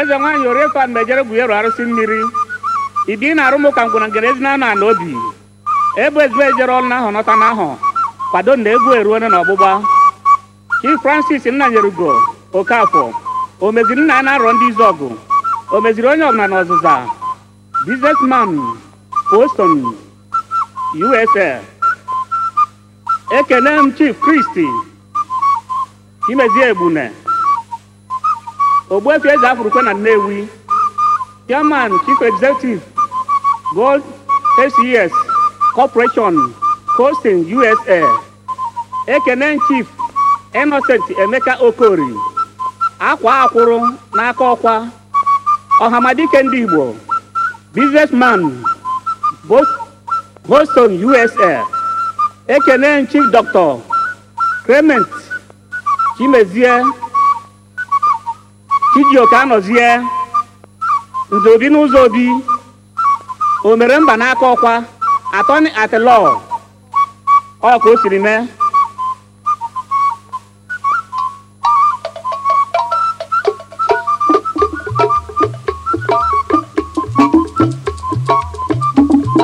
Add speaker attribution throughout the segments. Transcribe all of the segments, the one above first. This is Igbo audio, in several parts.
Speaker 1: eze nwaanyị oriekwa mbejere gwuyeru arụsị mmiri ibi na-arụ m ụka ngwụna ngere ezi na ana obi ebu ezube ejere ọrụ na ahụ nọta na ahụ kwado na egwu eruone na ọgbụgba chief francis nna nyerugo okafọ o meziri nna a na-arọ ndị izu ọgụ o meziri onye ọbụla na ọzụza businessman Boston USA ekele m chief kristi imezie egbune efi Eze-Afrikwe na Nnewi chairman chief executive gold SES e corporation coasting USA ekene chief Innocent Emeka Okori akwa akwụrụ n'aka ọkwa ọhamadike ndị Igbo businessman Boston USA ekene chief Dr. Clement Chimezie oke anọzie nze obi n'ụzọ obi o mere mba n'aka ọkwa atọni atilọ ọka o siri mee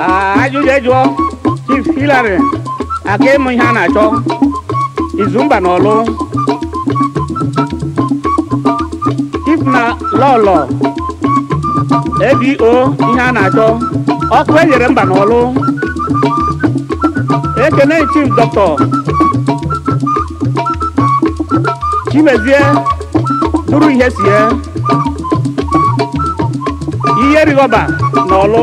Speaker 1: ah, ajụjụ ejụọ chief Hillary aka ịmụ ihe a na-achọ izumba na ọlụ na lọlọ ebo ihe a na-achọ ọkụ enyere mba n'ọlụ ekene chief dọkịta chimezie bụrụ ihe sie ihe rigọba n'ọlụ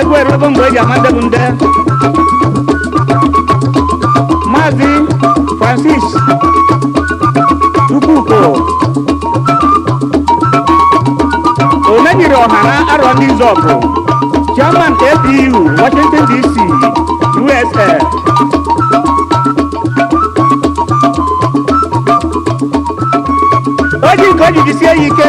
Speaker 1: Ego erugo mgbe e ji ama ndebu nde. na arọ ndị zọpụ chairman APU Washington DC USA oji nke o sie ya ike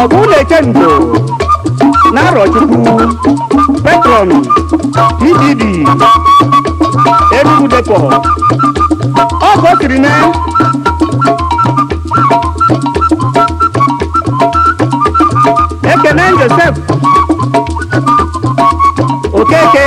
Speaker 1: ọgụlechendo narọchukwu petron ddd enugu depot ọgọkirine Amen Joseph Okeke